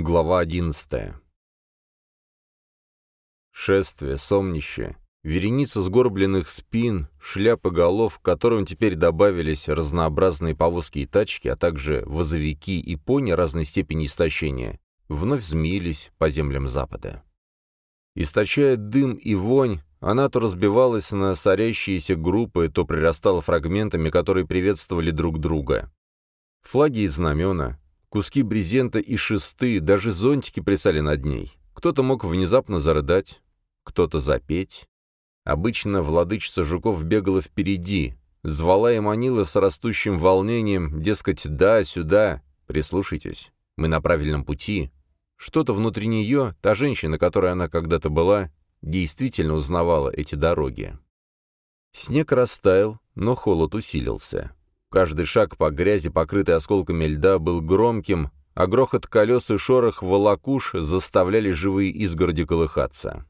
Глава одиннадцатая. Шествие, сомнище, вереница сгорбленных спин, шляпы голов, к которым теперь добавились разнообразные повозки и тачки, а также возовики и пони разной степени истощения, вновь змеились по землям Запада. Источая дым и вонь, она то разбивалась на сорящиеся группы, то прирастала фрагментами, которые приветствовали друг друга. Флаги и знамена, куски брезента и шесты, даже зонтики плясали над ней. Кто-то мог внезапно зарыдать, кто-то запеть. Обычно владычица жуков бегала впереди, звала и манила с растущим волнением, дескать, да, сюда, прислушайтесь, мы на правильном пути. Что-то внутри нее, та женщина, которой она когда-то была, действительно узнавала эти дороги. Снег растаял, но холод усилился. Каждый шаг по грязи, покрытый осколками льда, был громким, а грохот колес и шорох волокуш заставляли живые изгороди колыхаться.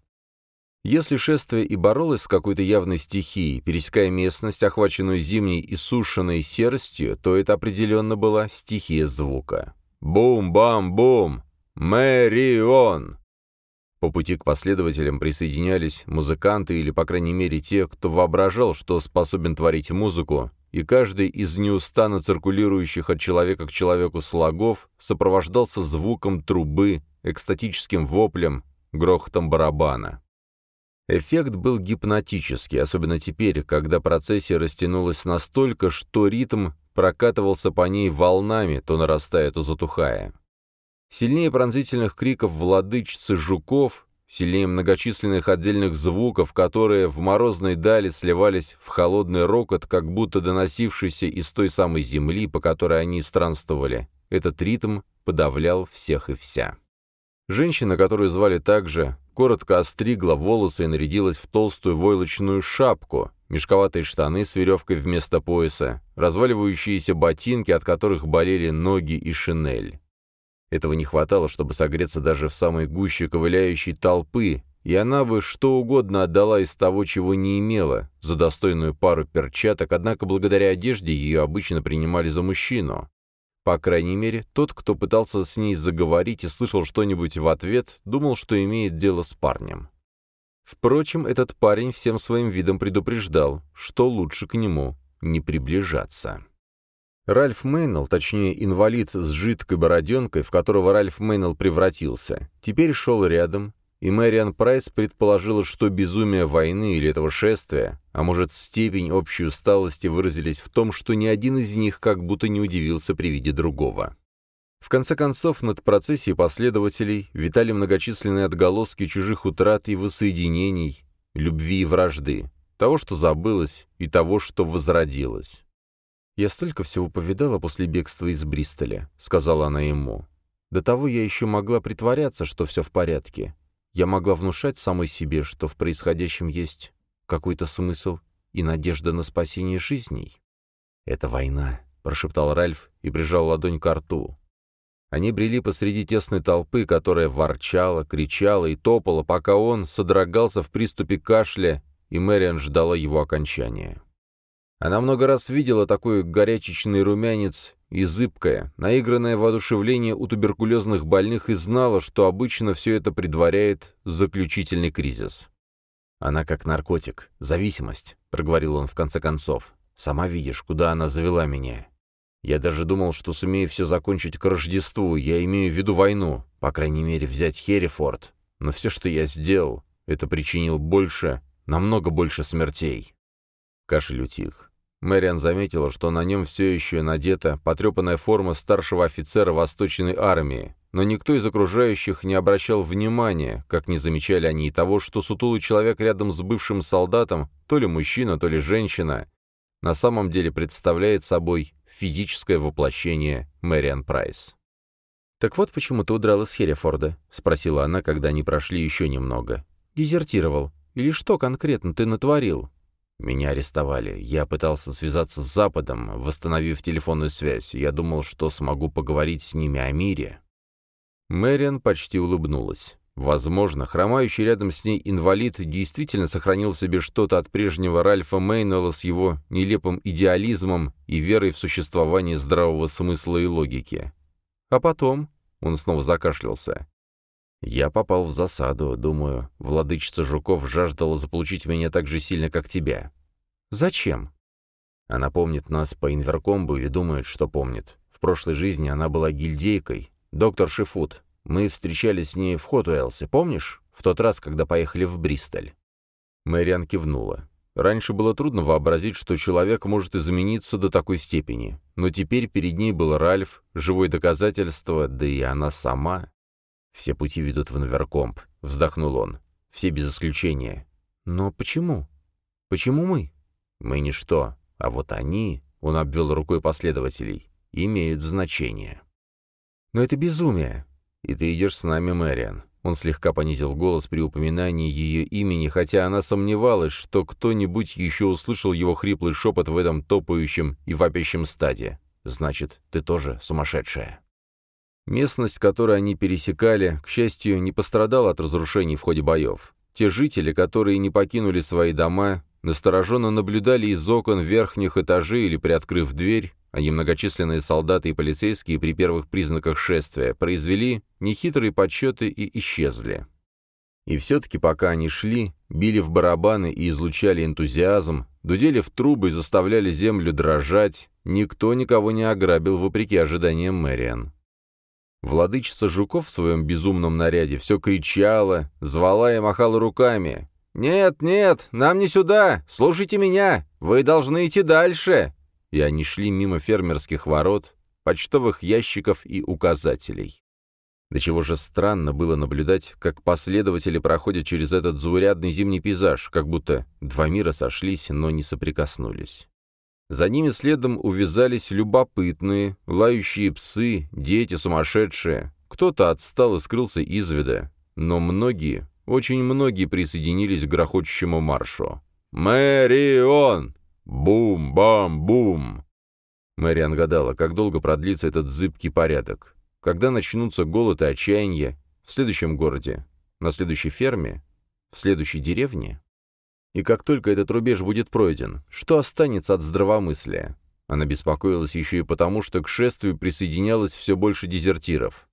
Если шествие и боролось с какой-то явной стихией, пересекая местность, охваченную зимней и сушеной серостью, то это определенно была стихия звука. Бум-бам-бум! Мэрион! По пути к последователям присоединялись музыканты или, по крайней мере, те, кто воображал, что способен творить музыку, и каждый из неустанно циркулирующих от человека к человеку слогов сопровождался звуком трубы, экстатическим воплем, грохотом барабана. Эффект был гипнотический, особенно теперь, когда процессия растянулась настолько, что ритм прокатывался по ней волнами, то нарастая, то затухая. Сильнее пронзительных криков владычицы жуков, сильнее многочисленных отдельных звуков, которые в морозной дали сливались в холодный рокот, как будто доносившийся из той самой земли, по которой они странствовали. Этот ритм подавлял всех и вся. Женщина, которую звали также, коротко остригла волосы и нарядилась в толстую войлочную шапку, мешковатые штаны с веревкой вместо пояса, разваливающиеся ботинки, от которых болели ноги и шинель. Этого не хватало, чтобы согреться даже в самой гуще ковыляющей толпы, и она бы что угодно отдала из того, чего не имела, за достойную пару перчаток, однако благодаря одежде ее обычно принимали за мужчину. По крайней мере, тот, кто пытался с ней заговорить и слышал что-нибудь в ответ, думал, что имеет дело с парнем. Впрочем, этот парень всем своим видом предупреждал, что лучше к нему не приближаться. Ральф Мейнелл, точнее инвалид с жидкой бороденкой, в которого Ральф Мейнелл превратился, теперь шел рядом, и Мэриан Прайс предположила, что безумие войны или этого шествия, а может степень общей усталости выразились в том, что ни один из них как будто не удивился при виде другого. В конце концов, над процессией последователей витали многочисленные отголоски чужих утрат и воссоединений, любви и вражды, того, что забылось, и того, что возродилось. «Я столько всего повидала после бегства из Бристоля», — сказала она ему. «До того я еще могла притворяться, что все в порядке. Я могла внушать самой себе, что в происходящем есть какой-то смысл и надежда на спасение жизней». «Это война», — прошептал Ральф и прижал ладонь к рту. Они брели посреди тесной толпы, которая ворчала, кричала и топала, пока он содрогался в приступе кашля, и Мэриан ждала его окончания. Она много раз видела такой горячечный румянец и зыбкое, наигранное воодушевление у туберкулезных больных и знала, что обычно все это предваряет заключительный кризис. «Она как наркотик, зависимость», — проговорил он в конце концов. «Сама видишь, куда она завела меня. Я даже думал, что сумею все закончить к Рождеству, я имею в виду войну, по крайней мере, взять Херрифорд. Но все, что я сделал, это причинил больше, намного больше смертей». Кашель утих. Мэриан заметила, что на нем все еще надета потрепанная форма старшего офицера Восточной армии, но никто из окружающих не обращал внимания, как не замечали они и того, что сутулый человек рядом с бывшим солдатом, то ли мужчина, то ли женщина, на самом деле представляет собой физическое воплощение Мэриан Прайс. «Так вот почему ты удрал из Херрифорда?» — спросила она, когда они прошли еще немного. «Дезертировал. Или что конкретно ты натворил?» Меня арестовали. Я пытался связаться с Западом, восстановив телефонную связь. Я думал, что смогу поговорить с ними о мире. Мэриан почти улыбнулась. Возможно, хромающий рядом с ней инвалид действительно сохранил в себе что-то от прежнего Ральфа Мейнелла с его нелепым идеализмом и верой в существование здравого смысла и логики. А потом Он снова закашлялся. «Я попал в засаду. Думаю, владычица Жуков жаждала заполучить меня так же сильно, как тебя». «Зачем?» Она помнит нас по инверкомбу или думает, что помнит. В прошлой жизни она была гильдейкой. Доктор Шифут. Мы встречались с ней в Хотуэлсе, помнишь? В тот раз, когда поехали в Бристоль. Мэриан кивнула. Раньше было трудно вообразить, что человек может измениться до такой степени. Но теперь перед ней был Ральф, живое доказательство, да и она сама. «Все пути ведут в Наверкомп», — вздохнул он. «Все без исключения». «Но почему? Почему мы?» «Мы ничто, а вот они...» — он обвел рукой последователей. «Имеют значение». «Но это безумие». «И ты идешь с нами, Мэриан. Он слегка понизил голос при упоминании ее имени, хотя она сомневалась, что кто-нибудь еще услышал его хриплый шепот в этом топающем и вопящем стаде. «Значит, ты тоже сумасшедшая». Местность, которую они пересекали, к счастью, не пострадала от разрушений в ходе боев. Те жители, которые не покинули свои дома, настороженно наблюдали из окон верхних этажей или приоткрыв дверь, а немногочисленные солдаты и полицейские при первых признаках шествия произвели нехитрые подсчеты и исчезли. И все-таки пока они шли, били в барабаны и излучали энтузиазм, дудели в трубы и заставляли землю дрожать, никто никого не ограбил вопреки ожиданиям Мэриан. Владычица Жуков в своем безумном наряде все кричала, звала и махала руками. «Нет, нет, нам не сюда! Слушайте меня! Вы должны идти дальше!» и они шли мимо фермерских ворот, почтовых ящиков и указателей. До чего же странно было наблюдать, как последователи проходят через этот заурядный зимний пейзаж, как будто два мира сошлись, но не соприкоснулись. За ними следом увязались любопытные, лающие псы, дети сумасшедшие. Кто-то отстал и скрылся из вида, но многие, очень многие присоединились к грохочущему маршу. «Мэрион! Бум-бам-бум! Мэриан гадала, как долго продлится этот зыбкий порядок. Когда начнутся голод и отчаяние? В следующем городе? На следующей ферме? В следующей деревне? И как только этот рубеж будет пройден, что останется от здравомыслия? Она беспокоилась еще и потому, что к шествию присоединялось все больше дезертиров.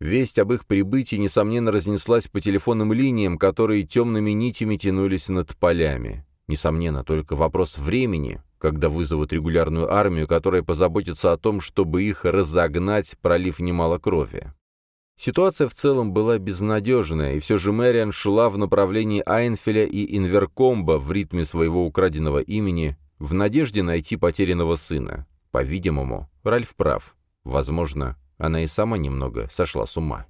Весть об их прибытии, несомненно, разнеслась по телефонным линиям, которые темными нитями тянулись над полями. Несомненно, только вопрос времени, когда вызовут регулярную армию, которая позаботится о том, чтобы их разогнать, пролив немало крови. Ситуация в целом была безнадежная, и все же Мэриан шла в направлении Айнфеля и Инверкомба в ритме своего украденного имени, в надежде найти потерянного сына. По-видимому, Ральф прав. Возможно, она и сама немного сошла с ума.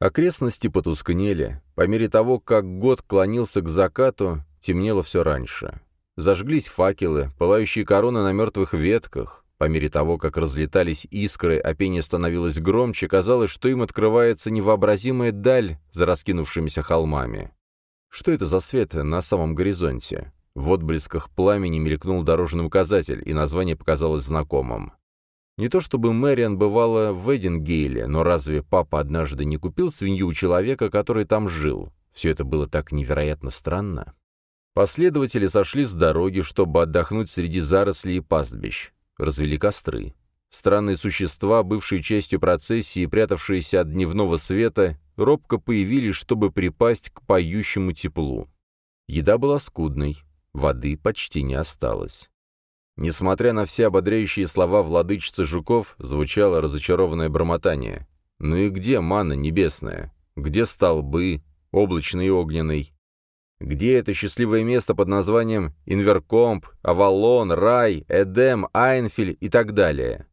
Окрестности потускнели. По мере того, как год клонился к закату, темнело все раньше. Зажглись факелы, пылающие короны на мертвых ветках. По мере того, как разлетались искры, а пение становилось громче, казалось, что им открывается невообразимая даль за раскинувшимися холмами. Что это за свет на самом горизонте? В отблесках пламени мелькнул дорожный указатель, и название показалось знакомым. Не то чтобы Мэриан бывала в Эдингейле, но разве папа однажды не купил свинью у человека, который там жил? Все это было так невероятно странно. Последователи сошли с дороги, чтобы отдохнуть среди зарослей и пастбищ. Развели костры. Странные существа, бывшие частью процессии прятавшиеся от дневного света, робко появились, чтобы припасть к поющему теплу. Еда была скудной, воды почти не осталось. Несмотря на все ободряющие слова владычицы жуков, звучало разочарованное бормотание. «Ну и где мана небесная? Где столбы, облачный и огненный? Где это счастливое место под названием Инверкомп, Авалон, Рай, Эдем, Айнфиль и так далее?»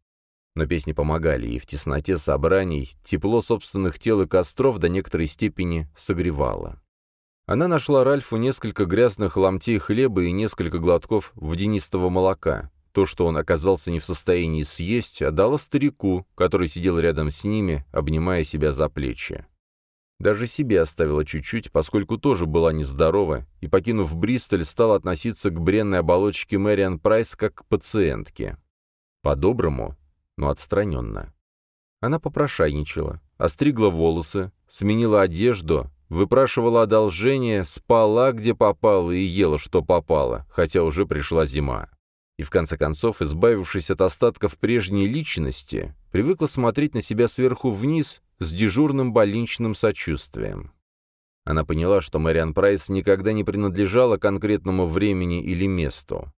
Но песни помогали, и в тесноте собраний тепло собственных тел и костров до некоторой степени согревало. Она нашла Ральфу несколько грязных ломтей хлеба и несколько глотков водянистого молока. То, что он оказался не в состоянии съесть, отдала старику, который сидел рядом с ними, обнимая себя за плечи. Даже себе оставила чуть-чуть, поскольку тоже была нездорова, и, покинув Бристоль, стала относиться к бренной оболочке Мэриан Прайс как к пациентке. По-доброму, но отстраненно. Она попрошайничала, остригла волосы, сменила одежду, выпрашивала одолжение, спала где попало и ела что попало, хотя уже пришла зима. И в конце концов, избавившись от остатков прежней личности, привыкла смотреть на себя сверху вниз с дежурным больничным сочувствием. Она поняла, что Мэриан Прайс никогда не принадлежала конкретному времени или месту.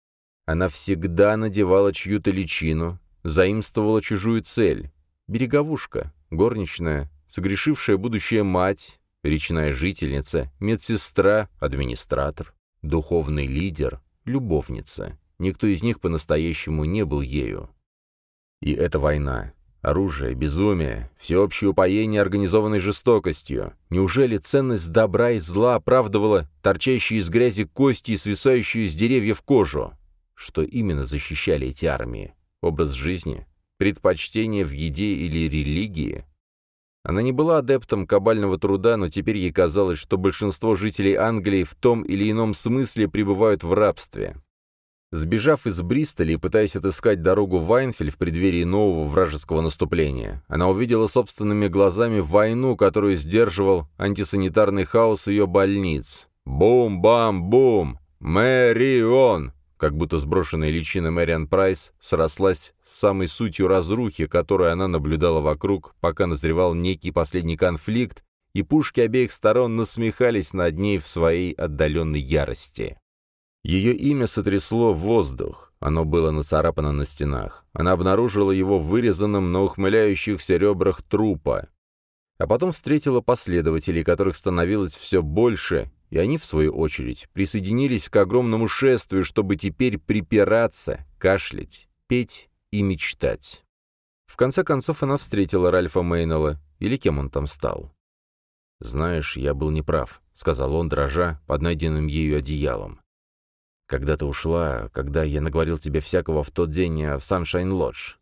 Она всегда надевала чью-то личину, заимствовала чужую цель. Береговушка, горничная, согрешившая будущая мать, речная жительница, медсестра, администратор, духовный лидер, любовница. Никто из них по-настоящему не был ею. И эта война. Оружие, безумие, всеобщее упоение организованной жестокостью. Неужели ценность добра и зла оправдывала торчащие из грязи кости и свисающую из деревьев кожу? Что именно защищали эти армии? Образ жизни? Предпочтение в еде или религии? Она не была адептом кабального труда, но теперь ей казалось, что большинство жителей Англии в том или ином смысле пребывают в рабстве. Сбежав из Бристоля и пытаясь отыскать дорогу в Вайнфель в преддверии нового вражеского наступления, она увидела собственными глазами войну, которую сдерживал антисанитарный хаос ее больниц. Бум-бам-бум! Мэрион! Как будто сброшенная личина Мэриан Прайс срослась с самой сутью разрухи, которую она наблюдала вокруг, пока назревал некий последний конфликт, и пушки обеих сторон насмехались над ней в своей отдаленной ярости. Ее имя сотрясло воздух, оно было нацарапано на стенах. Она обнаружила его вырезанным на ухмыляющихся ребрах трупа. А потом встретила последователей, которых становилось все больше, и они, в свою очередь, присоединились к огромному шествию, чтобы теперь припираться, кашлять, петь и мечтать. В конце концов она встретила Ральфа Мейнелла, или кем он там стал. «Знаешь, я был неправ», — сказал он, дрожа под найденным ею одеялом. Когда ты ушла, когда я наговорил тебе всякого в тот день в Саншайн Лодж.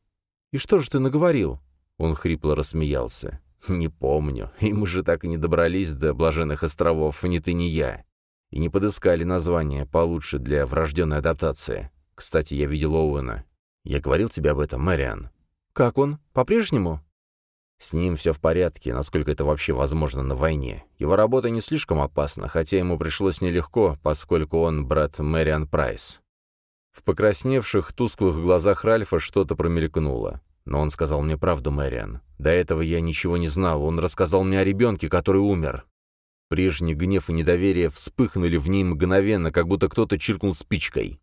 И что же ты наговорил? Он хрипло рассмеялся. Не помню. И мы же так и не добрались до Блаженных островов, ни ты, ни я. И не подыскали название получше для врожденной адаптации. Кстати, я видел Оуэна. Я говорил тебе об этом, Мэриан. Как он? По-прежнему? С ним все в порядке, насколько это вообще возможно на войне. Его работа не слишком опасна, хотя ему пришлось нелегко, поскольку он брат Мэриан Прайс. В покрасневших, тусклых глазах Ральфа что-то промелькнуло. Но он сказал мне правду, Мэриан. До этого я ничего не знал, он рассказал мне о ребенке, который умер. Прежний гнев и недоверие вспыхнули в ней мгновенно, как будто кто-то чиркнул спичкой.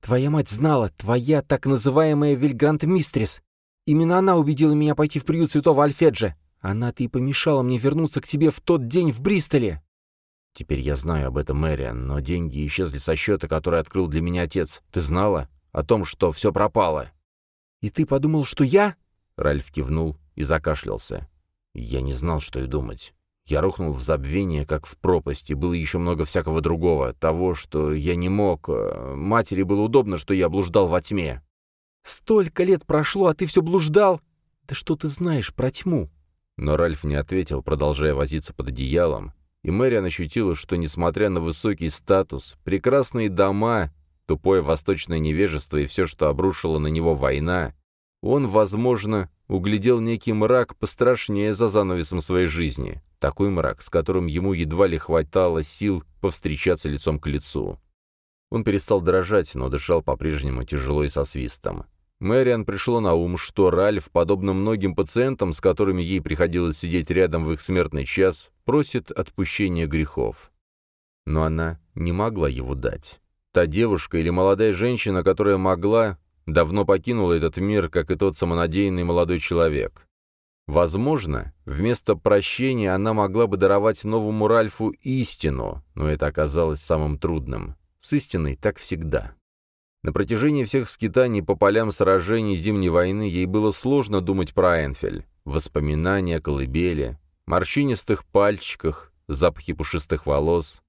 «Твоя мать знала, твоя так называемая Вильгрант-мистрис. Именно она убедила меня пойти в приют святого Альфеджа. Она-то и помешала мне вернуться к тебе в тот день в Бристоле. Теперь я знаю об этом, Мэриан, но деньги исчезли со счета, который открыл для меня отец. Ты знала о том, что все пропало? И ты подумал, что я? Ральф кивнул и закашлялся. Я не знал, что и думать. Я рухнул в забвение, как в пропасть, и было еще много всякого другого, того, что я не мог. Э, матери было удобно, что я блуждал во тьме. Столько лет прошло, а ты все блуждал. Да что ты знаешь про тьму?» Но Ральф не ответил, продолжая возиться под одеялом, и Мэриан ощутила, что, несмотря на высокий статус, прекрасные дома, тупое восточное невежество и все, что обрушила на него война, он, возможно, углядел некий мрак пострашнее за занавесом своей жизни, такой мрак, с которым ему едва ли хватало сил повстречаться лицом к лицу. Он перестал дрожать, но дышал по-прежнему тяжело и со свистом. Мэриан пришло на ум, что Ральф, подобно многим пациентам, с которыми ей приходилось сидеть рядом в их смертный час, просит отпущения грехов. Но она не могла его дать. Та девушка или молодая женщина, которая могла, давно покинула этот мир, как и тот самонадеянный молодой человек. Возможно, вместо прощения она могла бы даровать новому Ральфу истину, но это оказалось самым трудным. С истиной так всегда. На протяжении всех скитаний по полям сражений Зимней войны ей было сложно думать про Энфель. Воспоминания о колыбели, морщинистых пальчиках, запахи пушистых волос.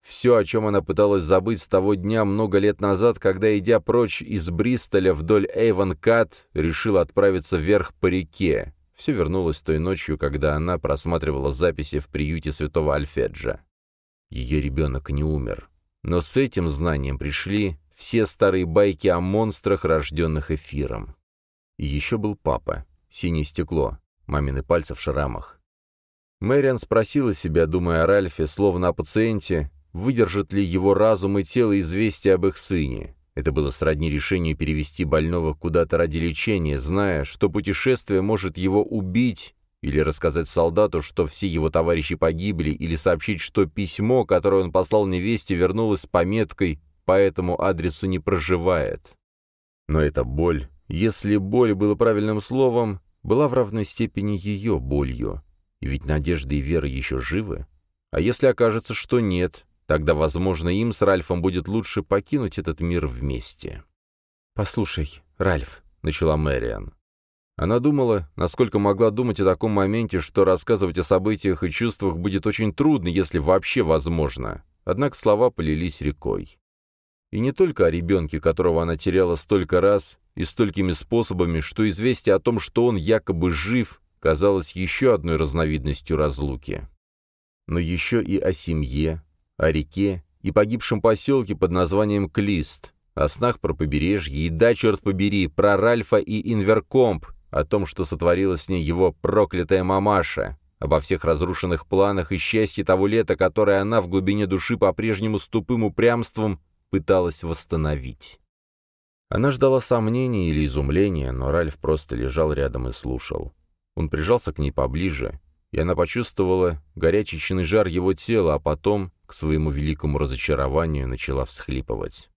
Все, о чем она пыталась забыть с того дня много лет назад, когда, идя прочь из Бристоля вдоль Эйвон-Кат, решила отправиться вверх по реке. Все вернулось той ночью, когда она просматривала записи в приюте святого Альфеджа. Ее ребенок не умер. Но с этим знанием пришли все старые байки о монстрах, рожденных эфиром. И еще был папа, синее стекло, мамины пальцы в шрамах. Мэриан спросила себя, думая о Ральфе, словно о пациенте, выдержит ли его разум и тело известия об их сыне. Это было сродни решению перевести больного куда-то ради лечения, зная, что путешествие может его убить, или рассказать солдату, что все его товарищи погибли, или сообщить, что письмо, которое он послал невесте, вернулось с пометкой «по этому адресу не проживает». Но эта боль, если боль было правильным словом, была в равной степени ее болью. И ведь надежда и вера еще живы. А если окажется, что нет, тогда, возможно, им с Ральфом будет лучше покинуть этот мир вместе. «Послушай, Ральф», — начала Мэриан, она думала, насколько могла думать о таком моменте, что рассказывать о событиях и чувствах будет очень трудно, если вообще возможно. Однако слова полились рекой. И не только о ребенке, которого она теряла столько раз и столькими способами, что известие о том, что он якобы жив, казалось еще одной разновидностью разлуки. Но еще и о семье, о реке и погибшем поселке под названием Клист, о снах про побережье и, да, черт побери, про Ральфа и Инверкомп, о том, что сотворила с ней его проклятая мамаша, обо всех разрушенных планах и счастье того лета, которое она в глубине души по-прежнему с тупым упрямством пыталась восстановить. Она ждала сомнений или изумления, но Ральф просто лежал рядом и слушал. Он прижался к ней поближе, и она почувствовала горячечный жар его тела, а потом, к своему великому разочарованию, начала всхлипывать.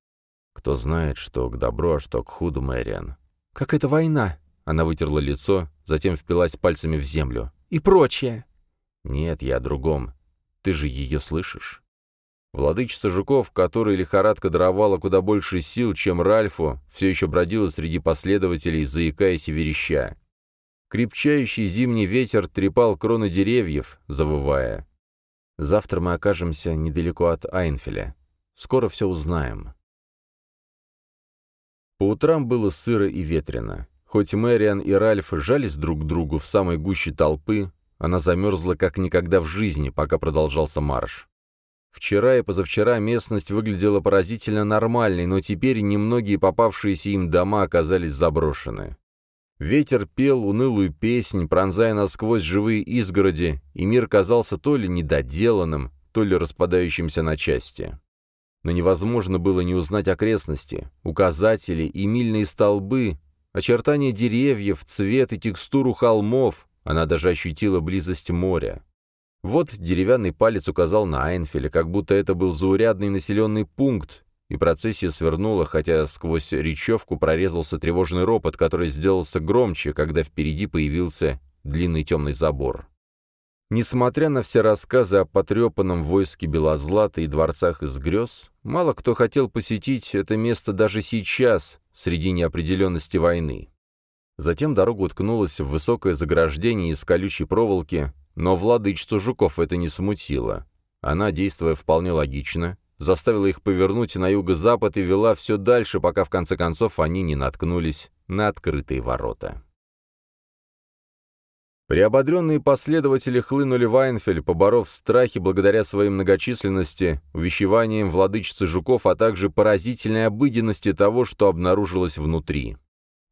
Кто знает, что к добру, а что к худу, Мэриан. «Как это война?» Она вытерла лицо, затем впилась пальцами в землю. «И прочее!» «Нет, я о другом. Ты же ее слышишь?» Владычица жуков, которой лихорадка даровала куда больше сил, чем Ральфу, все еще бродила среди последователей, заикаясь и вереща. Крепчающий зимний ветер трепал кроны деревьев, завывая. «Завтра мы окажемся недалеко от Айнфеля. Скоро все узнаем». По утрам было сыро и ветрено. Хоть Мэриан и Ральф жались друг к другу в самой гуще толпы, она замерзла как никогда в жизни, пока продолжался марш. Вчера и позавчера местность выглядела поразительно нормальной, но теперь немногие попавшиеся им дома оказались заброшены. Ветер пел унылую песнь, пронзая насквозь живые изгороди, и мир казался то ли недоделанным, то ли распадающимся на части. Но невозможно было не узнать окрестности, указатели и мильные столбы, Очертания деревьев, цвет и текстуру холмов, она даже ощутила близость моря. Вот деревянный палец указал на Айнфеля, как будто это был заурядный населенный пункт, и процессия свернула, хотя сквозь речевку прорезался тревожный ропот, который сделался громче, когда впереди появился длинный темный забор. Несмотря на все рассказы о потрепанном войске Белозлата и дворцах из грез, мало кто хотел посетить это место даже сейчас, среди неопределенности войны. Затем дорога уткнулась в высокое заграждение из колючей проволоки, но владычцу жуков это не смутило. Она, действуя вполне логично, заставила их повернуть на юго-запад и вела все дальше, пока в конце концов они не наткнулись на открытые ворота. Приободренные последователи хлынули в Айнфель, поборов страхи благодаря своей многочисленности, увещеваниям владычицы жуков, а также поразительной обыденности того, что обнаружилось внутри.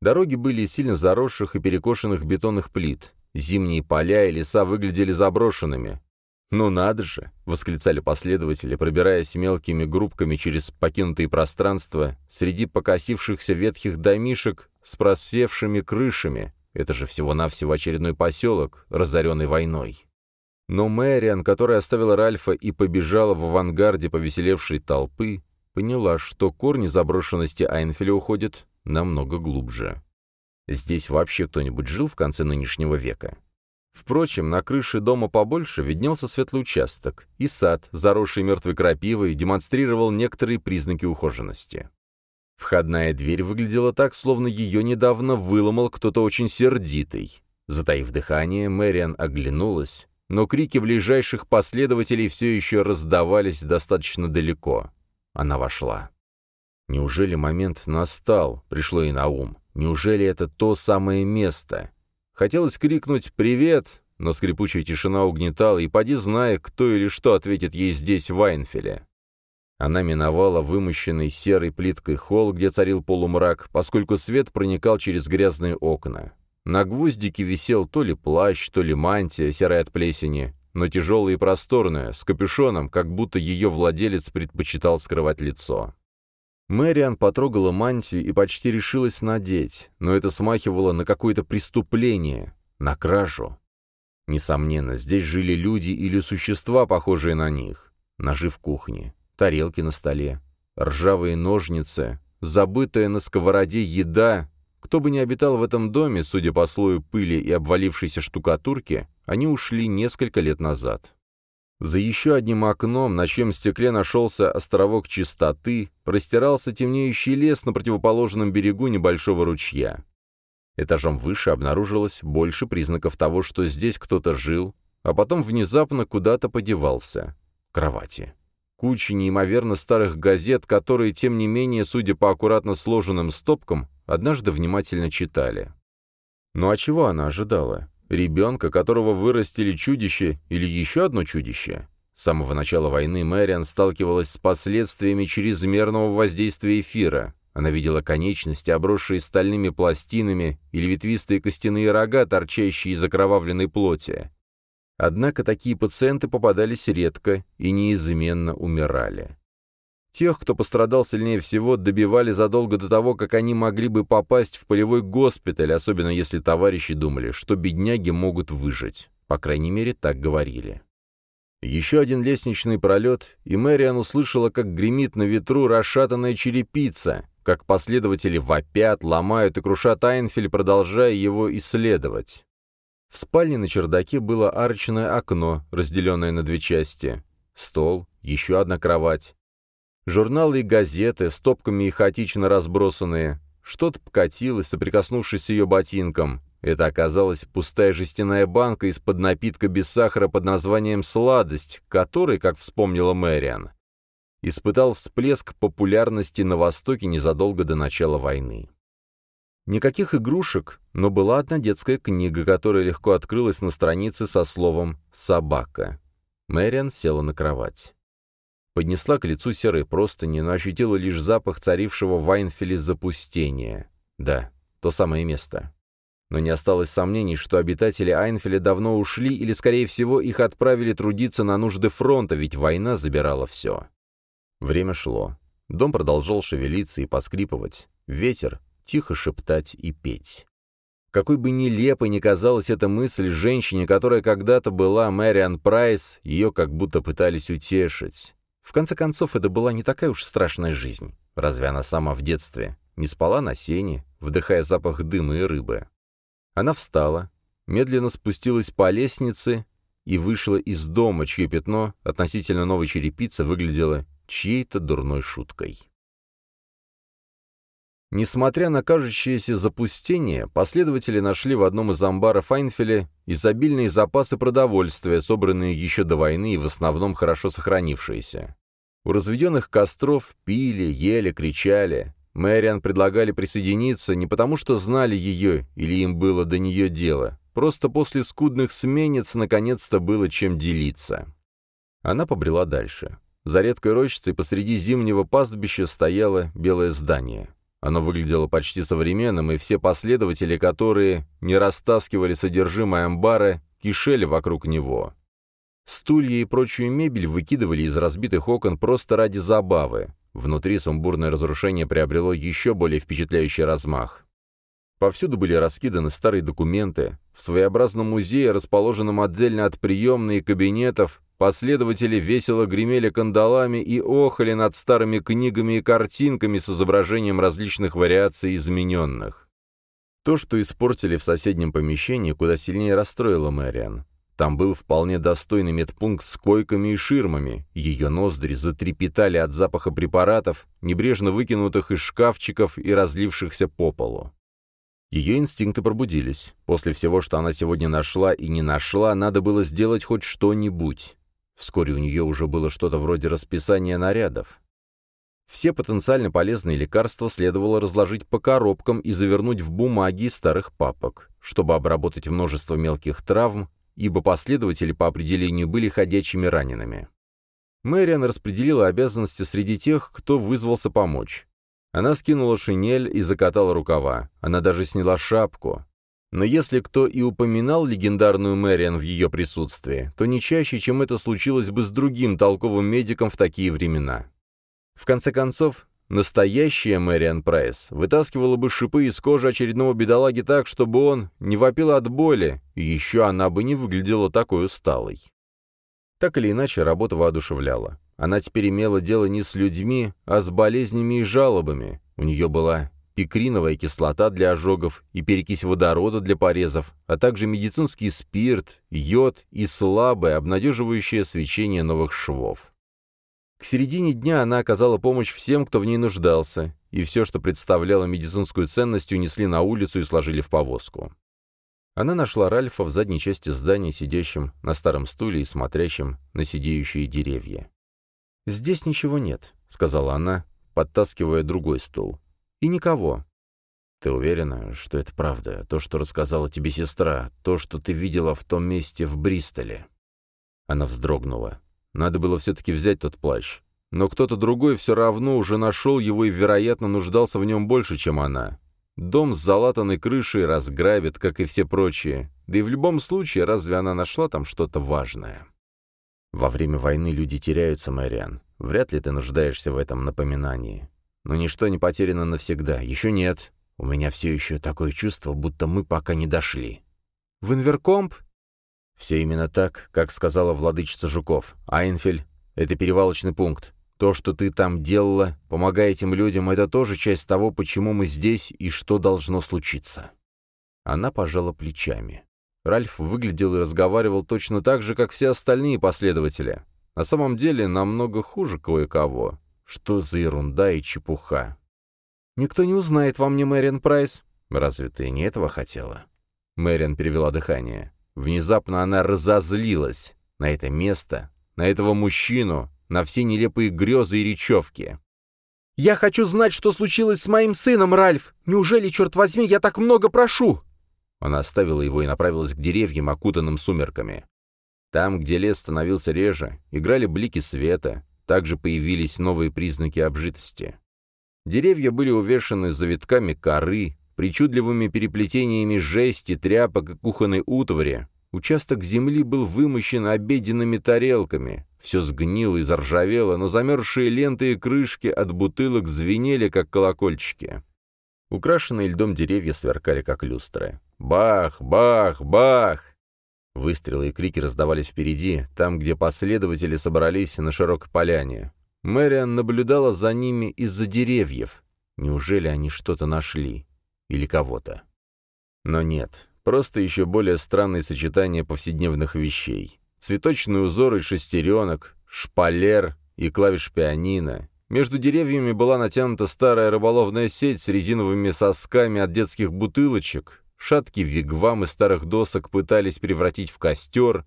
Дороги были сильно заросших и перекошенных бетонных плит. Зимние поля и леса выглядели заброшенными. «Ну надо же!» — восклицали последователи, пробираясь мелкими группками через покинутые пространства среди покосившихся ветхих домишек с просевшими крышами, это же всего-навсего очередной поселок, разоренный войной. Но Мэриан, которая оставила Ральфа и побежала в авангарде повеселевшей толпы, поняла, что корни заброшенности Айнфеля уходят намного глубже. Здесь вообще кто-нибудь жил в конце нынешнего века? Впрочем, на крыше дома побольше виднелся светлый участок, и сад, заросший мертвой крапивой, демонстрировал некоторые признаки ухоженности. Входная дверь выглядела так, словно ее недавно выломал кто-то очень сердитый. Затаив дыхание, Мэриан оглянулась, но крики ближайших последователей все еще раздавались достаточно далеко. Она вошла. Неужели момент настал, пришло и на ум. Неужели это то самое место? Хотелось крикнуть «Привет!», но скрипучая тишина угнетала, и поди зная, кто или что ответит ей здесь, в Айнфеле. Она миновала вымощенный серой плиткой холл, где царил полумрак, поскольку свет проникал через грязные окна. На гвоздике висел то ли плащ, то ли мантия, серая от плесени, но тяжелая и просторная, с капюшоном, как будто ее владелец предпочитал скрывать лицо. Мэриан потрогала мантию и почти решилась надеть, но это смахивало на какое-то преступление, на кражу. Несомненно, здесь жили люди или существа, похожие на них. Ножи в кухне, тарелки на столе, ржавые ножницы, забытая на сковороде еда. Кто бы ни обитал в этом доме, судя по слою пыли и обвалившейся штукатурки, они ушли несколько лет назад. За еще одним окном, на чьем стекле нашелся островок чистоты, простирался темнеющий лес на противоположном берегу небольшого ручья. Этажом выше обнаружилось больше признаков того, что здесь кто-то жил, а потом внезапно куда-то подевался. Кровати. Куча неимоверно старых газет, которые, тем не менее, судя по аккуратно сложенным стопкам, однажды внимательно читали. Ну а чего она ожидала? Ребенка, которого вырастили чудище или еще одно чудище? С самого начала войны Мэриан сталкивалась с последствиями чрезмерного воздействия эфира. Она видела конечности, обросшие стальными пластинами, или ветвистые костяные рога, торчащие из окровавленной плоти. Однако такие пациенты попадались редко и неизменно умирали. Тех, кто пострадал сильнее всего, добивали задолго до того, как они могли бы попасть в полевой госпиталь, особенно если товарищи думали, что бедняги могут выжить. По крайней мере, так говорили. Еще один лестничный пролет, и Мэриан услышала, как гремит на ветру расшатанная черепица, как последователи вопят, ломают и крушат Айнфель, продолжая его исследовать. В спальне на чердаке было арочное окно, разделенное на две части. Стол, еще одна кровать. Журналы и газеты, стопками и хаотично разбросанные. Что-то покатилось, соприкоснувшись с ее ботинком. Это оказалась пустая жестяная банка из-под напитка без сахара под названием «Сладость», который, как вспомнила Мэриан, испытал всплеск популярности на Востоке незадолго до начала войны. Никаких игрушек, но была одна детская книга, которая легко открылась на странице со словом «собака». Мэриан села на кровать. Поднесла к лицу серые простыни, но ощутила лишь запах царившего в Вайнфеле запустения. Да, то самое место. Но не осталось сомнений, что обитатели Айнфеля давно ушли, или, скорее всего, их отправили трудиться на нужды фронта, ведь война забирала все. Время шло. Дом продолжал шевелиться и поскрипывать. Ветер тихо шептать и петь. Какой бы нелепой ни казалась эта мысль женщине, которая когда-то была Мэриан Прайс, ее как будто пытались утешить. В конце концов, это была не такая уж страшная жизнь. Разве она сама в детстве не спала на сене, вдыхая запах дыма и рыбы? Она встала, медленно спустилась по лестнице и вышла из дома, чье пятно относительно новой черепицы выглядело чьей-то дурной шуткой. Несмотря на кажущееся запустение, последователи нашли в одном из амбаров Айнфеля изобильные запасы продовольствия, собранные еще до войны и в основном хорошо сохранившиеся. У разведенных костров пили, ели, кричали. Мэриан предлагали присоединиться не потому, что знали ее или им было до нее дело, просто после скудных сменец наконец-то было чем делиться. Она побрела дальше. За редкой рощицей посреди зимнего пастбища стояло белое здание. Оно выглядело почти современным, и все последователи, которые не растаскивали содержимое амбара, кишели вокруг него. Стулья и прочую мебель выкидывали из разбитых окон просто ради забавы. Внутри сумбурное разрушение приобрело еще более впечатляющий размах. Повсюду были раскиданы старые документы. В своеобразном музее, расположенном отдельно от приемной и кабинетов, Последователи весело гремели кандалами и охали над старыми книгами и картинками с изображением различных вариаций измененных. То, что испортили в соседнем помещении, куда сильнее расстроило Мэриан. Там был вполне достойный медпункт с койками и ширмами. Ее ноздри затрепетали от запаха препаратов, небрежно выкинутых из шкафчиков и разлившихся по полу. Ее инстинкты пробудились. После всего, что она сегодня нашла и не нашла, надо было сделать хоть что-нибудь. Вскоре у нее уже было что-то вроде расписания нарядов. Все потенциально полезные лекарства следовало разложить по коробкам и завернуть в бумаги старых папок, чтобы обработать множество мелких травм, ибо последователи по определению были ходячими ранеными. Мэриан распределила обязанности среди тех, кто вызвался помочь. Она скинула шинель и закатала рукава. Она даже сняла шапку. Но если кто и упоминал легендарную Мэриан в ее присутствии, то не чаще, чем это случилось бы с другим толковым медиком в такие времена. В конце концов, Настоящая Мэриан Прайс вытаскивала бы шипы из кожи очередного бедолаги так, чтобы он не вопил от боли, и еще она бы не выглядела такой усталой. Так или иначе, работа воодушевляла. Она теперь имела дело не с людьми, а с болезнями и жалобами. У нее была пикриновая кислота для ожогов и перекись водорода для порезов, а также медицинский спирт, йод и слабое, обнадеживающее свечение новых швов. К середине дня она оказала помощь всем, кто в ней нуждался, и все, что представляло медицинскую ценность, унесли на улицу и сложили в повозку. Она нашла Ральфа в задней части здания, сидящим на старом стуле и смотрящим на сидеющие деревья. «Здесь ничего нет», — сказала она, подтаскивая другой стул. «И никого». «Ты уверена, что это правда? То, что рассказала тебе сестра, то, что ты видела в том месте в Бристоле?» Она вздрогнула. Надо было все-таки взять тот плащ. Но кто-то другой все равно уже нашел его и, вероятно, нуждался в нем больше, чем она. Дом с залатанной крышей разграбит, как и все прочие. Да и в любом случае, разве она нашла там что-то важное? Во время войны люди теряются, Мэриан. Вряд ли ты нуждаешься в этом напоминании. Но ничто не потеряно навсегда. Еще нет. У меня все еще такое чувство, будто мы пока не дошли. В Инверкомп все именно так, как сказала владычица Жуков. Айнфель — это перевалочный пункт. То, что ты там делала, помогая этим людям, это тоже часть того, почему мы здесь и что должно случиться. Она пожала плечами. Ральф выглядел и разговаривал точно так же, как все остальные последователи. На самом деле, намного хуже кое-кого. Что за ерунда и чепуха? «Никто не узнает во мне Мэриан Прайс». «Разве ты не этого хотела?» Мэриан перевела дыхание. Внезапно она разозлилась на это место, на этого мужчину, на все нелепые грезы и речевки. «Я хочу знать, что случилось с моим сыном, Ральф! Неужели, черт возьми, я так много прошу?» Она оставила его и направилась к деревьям, окутанным сумерками. Там, где лес становился реже, играли блики света, также появились новые признаки обжитости. Деревья были увешаны завитками коры, причудливыми переплетениями жести, тряпок и кухонной утвари. Участок земли был вымощен обеденными тарелками. Все сгнило и заржавело, но замерзшие ленты и крышки от бутылок звенели, как колокольчики. Украшенные льдом деревья сверкали, как люстры. Бах, бах, бах! Выстрелы и крики раздавались впереди, там, где последователи собрались на широкой поляне. Мэриан наблюдала за ними из-за деревьев. Неужели они что-то нашли? или кого-то. Но нет, просто еще более странное сочетание повседневных вещей. Цветочные узоры шестеренок, шпалер и клавиш пианино. Между деревьями была натянута старая рыболовная сеть с резиновыми сосками от детских бутылочек. Шаткий вигвам из старых досок пытались превратить в костер,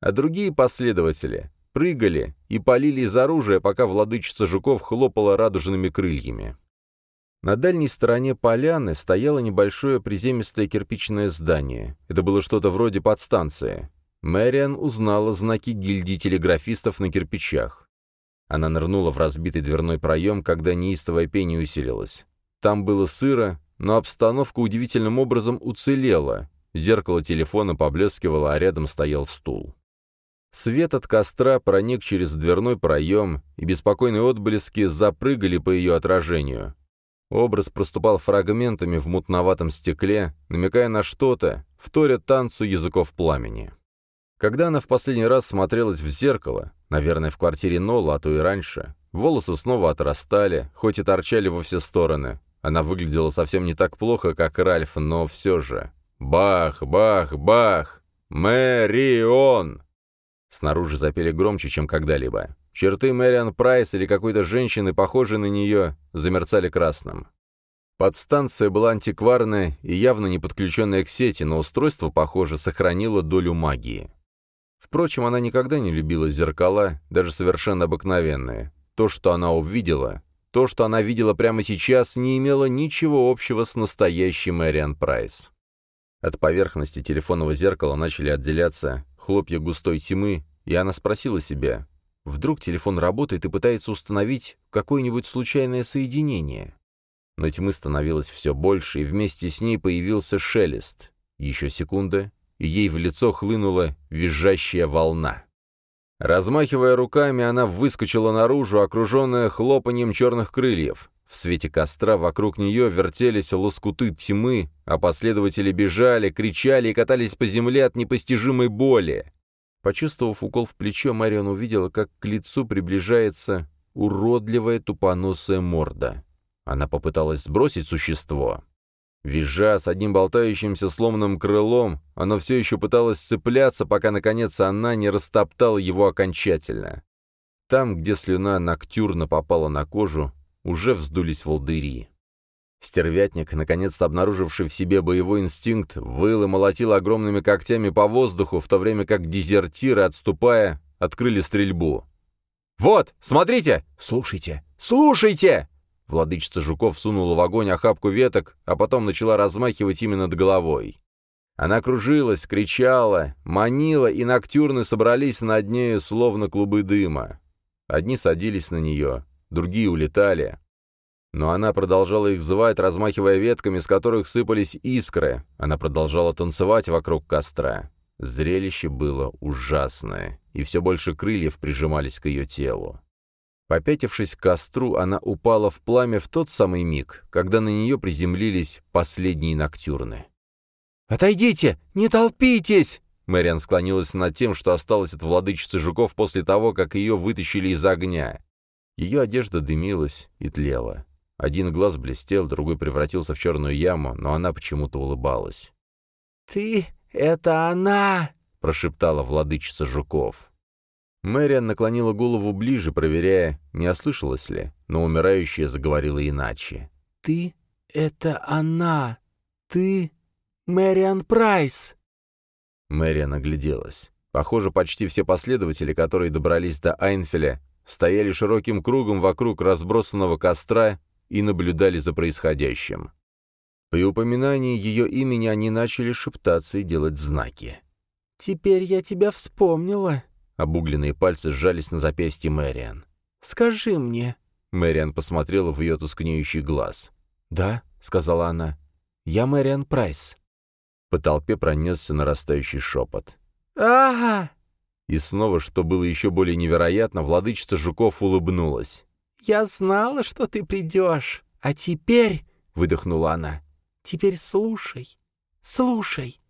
а другие последователи прыгали и полили из оружия, пока владычица жуков хлопала радужными крыльями. На дальней стороне поляны стояло небольшое приземистое кирпичное здание. Это было что-то вроде подстанции. Мэриан узнала знаки гильдии телеграфистов на кирпичах. Она нырнула в разбитый дверной проем, когда неистовое пение усилилось. Там было сыро, но обстановка удивительным образом уцелела. Зеркало телефона поблескивало, а рядом стоял стул. Свет от костра проник через дверной проем, и беспокойные отблески запрыгали по ее отражению. Образ проступал фрагментами в мутноватом стекле, намекая на что-то, вторя танцу языков пламени. Когда она в последний раз смотрелась в зеркало, наверное, в квартире Нола, а то и раньше, волосы снова отрастали, хоть и торчали во все стороны. Она выглядела совсем не так плохо, как Ральф, но все же. Бах, бах, бах! Мэрион! Снаружи запели громче, чем когда-либо. Черты Мэриан Прайс или какой-то женщины, похожей на нее, замерцали красным. Подстанция была антикварная и явно не подключенная к сети, но устройство, похоже, сохранило долю магии. Впрочем, она никогда не любила зеркала, даже совершенно обыкновенные. То, что она увидела, то, что она видела прямо сейчас, не имело ничего общего с настоящей Мэриан Прайс. От поверхности телефонного зеркала начали отделяться хлопья густой тьмы, и она спросила себя, Вдруг телефон работает и пытается установить какое-нибудь случайное соединение. Но тьмы становилось все больше, и вместе с ней появился шелест. Еще секунда, и ей в лицо хлынула визжащая волна. Размахивая руками, она выскочила наружу, окруженная хлопанием черных крыльев. В свете костра вокруг нее вертелись лоскуты тьмы, а последователи бежали, кричали и катались по земле от непостижимой боли. Почувствовав укол в плечо, Марион увидела, как к лицу приближается уродливая тупоносая морда. Она попыталась сбросить существо. Визжа с одним болтающимся сломанным крылом, оно все еще пыталось цепляться, пока, наконец, она не растоптала его окончательно. Там, где слюна ноктюрно попала на кожу, уже вздулись волдыри. Стервятник, наконец-то обнаруживший в себе боевой инстинкт, выл и молотил огромными когтями по воздуху, в то время как дезертиры, отступая, открыли стрельбу. «Вот, смотрите! Слушайте! Слушайте!» Владычица Жуков сунула в огонь охапку веток, а потом начала размахивать ими над головой. Она кружилась, кричала, манила, и ноктюрны собрались над нею, словно клубы дыма. Одни садились на нее, другие улетали. Но она продолжала их звать, размахивая ветками, с которых сыпались искры. Она продолжала танцевать вокруг костра. Зрелище было ужасное, и все больше крыльев прижимались к ее телу. Попятившись к костру, она упала в пламя в тот самый миг, когда на нее приземлились последние ноктюрны. «Отойдите! Не толпитесь!» Мэриан склонилась над тем, что осталось от владычицы жуков после того, как ее вытащили из огня. Ее одежда дымилась и тлела. Один глаз блестел, другой превратился в черную яму, но она почему-то улыбалась. «Ты — это она!» — прошептала владычица жуков. Мэриан наклонила голову ближе, проверяя, не ослышалась ли, но умирающая заговорила иначе. «Ты — это она! Ты — Мэриан Прайс!» Мэриан огляделась. Похоже, почти все последователи, которые добрались до Айнфеля, стояли широким кругом вокруг разбросанного костра и наблюдали за происходящим. При упоминании ее имени они начали шептаться и делать знаки. «Теперь я тебя вспомнила», — обугленные пальцы сжались на запястье Мэриан. «Скажи мне». Мэриан посмотрела в ее тускнеющий глаз. «Да», — сказала она, — «я Мэриан Прайс». По толпе пронесся нарастающий шепот. «Ага!» И снова, что было еще более невероятно, владычица Жуков улыбнулась. «Я знала, что ты придешь. А теперь...» — выдохнула она. «Теперь слушай, слушай,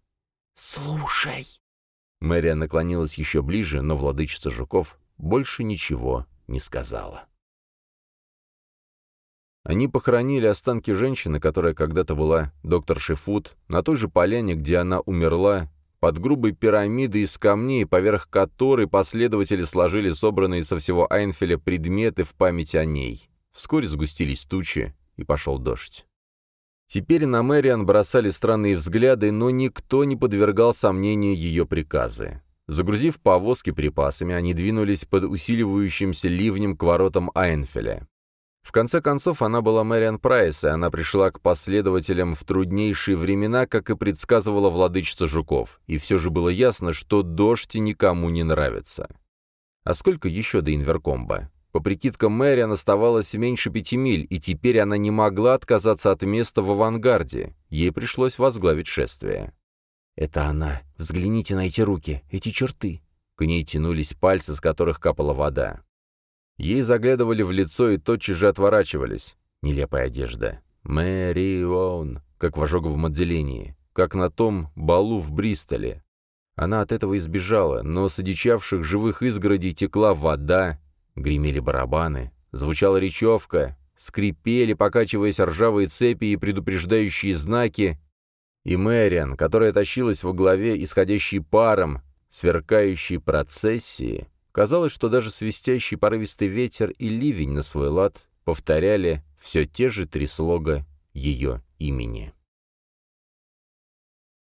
слушай». Мэрия наклонилась еще ближе, но владычица Жуков больше ничего не сказала. Они похоронили останки женщины, которая когда-то была доктор Шифут, на той же поляне, где она умерла, под грубой пирамидой из камней, поверх которой последователи сложили собранные со всего Айнфеля предметы в память о ней. Вскоре сгустились тучи, и пошел дождь. Теперь на Мэриан бросали странные взгляды, но никто не подвергал сомнению ее приказы. Загрузив повозки припасами, они двинулись под усиливающимся ливнем к воротам Айнфеля. В конце концов, она была Мэриан Прайс, и она пришла к последователям в труднейшие времена, как и предсказывала владычица Жуков, и все же было ясно, что дождь никому не нравится. А сколько еще до Инверкомба? По прикидкам Мэриан оставалось меньше пяти миль, и теперь она не могла отказаться от места в авангарде. Ей пришлось возглавить шествие. «Это она. Взгляните на эти руки, эти черты». К ней тянулись пальцы, с которых капала вода. Ей заглядывали в лицо и тотчас же отворачивались. Нелепая одежда. Мэрион, как в ожоговом отделении, как на том балу в Бристоле. Она от этого избежала, но с одичавших живых изгородей текла вода, гремели барабаны, звучала речевка, скрипели, покачиваясь ржавые цепи и предупреждающие знаки, и Мэриан, которая тащилась во главе исходящей паром, сверкающей процессии, Казалось, что даже свистящий порывистый ветер и ливень на свой лад повторяли все те же три слога ее имени.